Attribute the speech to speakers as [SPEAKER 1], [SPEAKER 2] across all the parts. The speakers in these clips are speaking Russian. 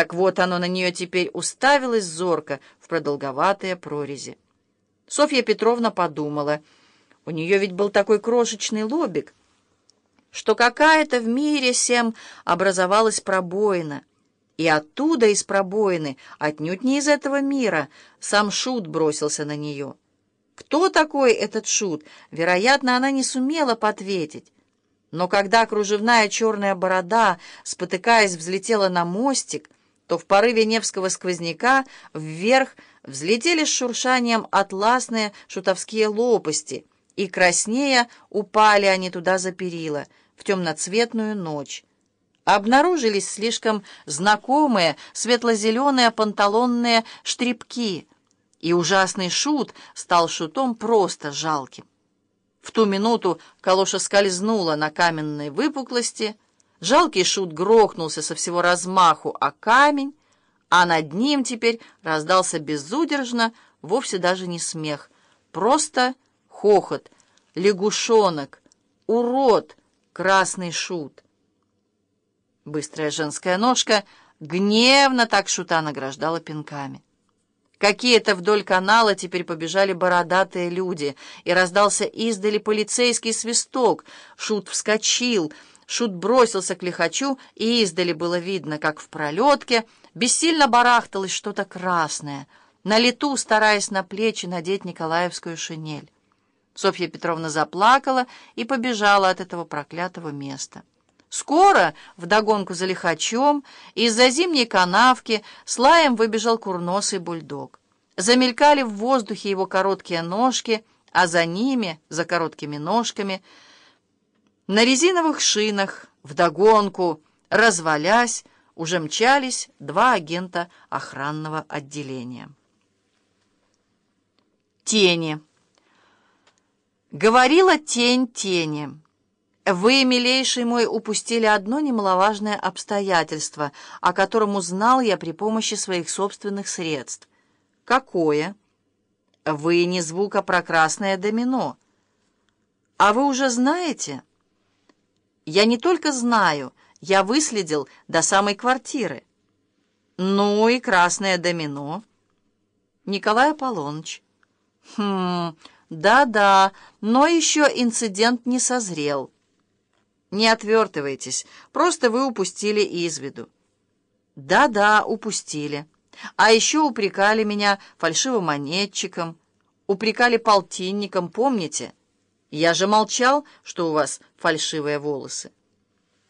[SPEAKER 1] Так вот оно на нее теперь уставилось зорко в продолговатые прорези. Софья Петровна подумала, у нее ведь был такой крошечный лобик, что какая-то в мире всем образовалась пробоина, и оттуда из пробоины, отнюдь не из этого мира, сам Шут бросился на нее. Кто такой этот Шут? Вероятно, она не сумела ответить. Но когда кружевная черная борода, спотыкаясь, взлетела на мостик, то в порыве Невского сквозняка вверх взлетели с шуршанием атласные шутовские лопасти, и краснея упали они туда за перила, в темноцветную ночь. Обнаружились слишком знакомые светло-зеленые панталонные штрипки, и ужасный шут стал шутом просто жалким. В ту минуту калоша скользнула на каменной выпуклости, Жалкий шут грохнулся со всего размаху о камень, а над ним теперь раздался безудержно, вовсе даже не смех, просто хохот, лягушонок, урод, красный шут. Быстрая женская ножка гневно так шута награждала пинками. Какие-то вдоль канала теперь побежали бородатые люди, и раздался издали полицейский свисток. Шут вскочил — Шут бросился к лихачу, и издали было видно, как в пролетке бессильно барахталось что-то красное, на лету стараясь на плечи надеть николаевскую шинель. Софья Петровна заплакала и побежала от этого проклятого места. Скоро, вдогонку за лихачом, из-за зимней канавки с лаем выбежал курносый бульдог. Замелькали в воздухе его короткие ножки, а за ними, за короткими ножками, на резиновых шинах, вдогонку, развалясь, уже мчались два агента охранного отделения. Тени. Говорила тень тени. Вы, милейший мой, упустили одно немаловажное обстоятельство, о котором узнал я при помощи своих собственных средств. Какое? Вы не звука про домино. А вы уже знаете... Я не только знаю, я выследил до самой квартиры. Ну и красное домино. Николай Аполлоныч. Хм, да-да, но еще инцидент не созрел. Не отвертывайтесь, просто вы упустили из виду. Да-да, упустили. А еще упрекали меня фальшивомонетчиком, упрекали полтинником, помните? Я же молчал, что у вас фальшивые волосы.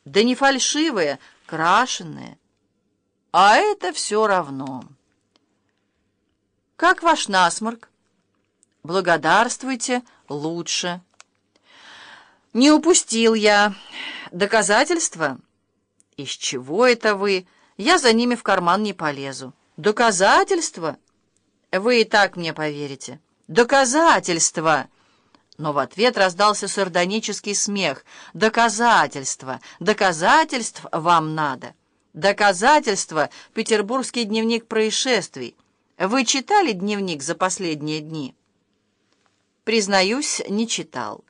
[SPEAKER 1] Да не фальшивые, крашеные. А это все равно. Как ваш насморк? Благодарствуйте, лучше. Не упустил я. Доказательства? Из чего это вы? Я за ними в карман не полезу. Доказательства? Вы и так мне поверите. Доказательства! Но в ответ раздался сардонический смех. «Доказательства! Доказательств вам надо! Доказательства! Петербургский дневник происшествий! Вы читали дневник за последние дни?» «Признаюсь, не читал.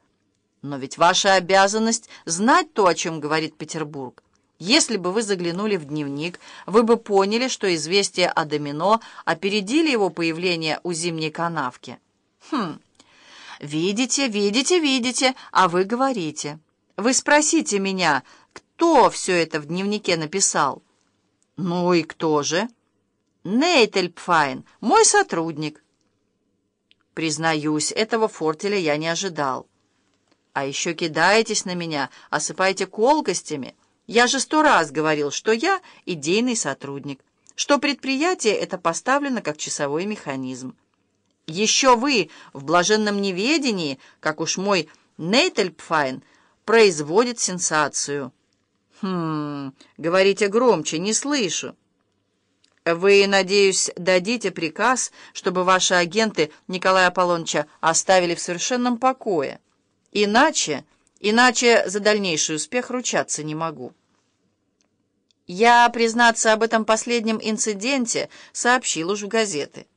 [SPEAKER 1] Но ведь ваша обязанность знать то, о чем говорит Петербург. Если бы вы заглянули в дневник, вы бы поняли, что известия о домино опередили его появление у зимней канавки. Хм...» «Видите, видите, видите, а вы говорите. Вы спросите меня, кто все это в дневнике написал?» «Ну и кто же?» «Нейтельпфайн, мой сотрудник». «Признаюсь, этого фортеля я не ожидал. А еще кидаетесь на меня, осыпаете колкостями. Я же сто раз говорил, что я идейный сотрудник, что предприятие это поставлено как часовой механизм». Еще вы в блаженном неведении, как уж мой Нейтельпфайн, производит сенсацию. Хм, говорите громче, не слышу. Вы, надеюсь, дадите приказ, чтобы ваши агенты Николая Аполлоныча оставили в совершенном покое. Иначе, иначе за дальнейший успех ручаться не могу. Я, признаться об этом последнем инциденте, сообщил уж в газеты.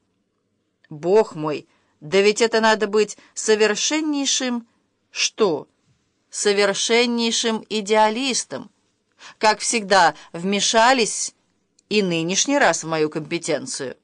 [SPEAKER 1] Бог мой, да ведь это надо быть совершеннейшим... Что? Совершеннейшим идеалистом. Как всегда, вмешались И нынешний раз в мою компетенцию.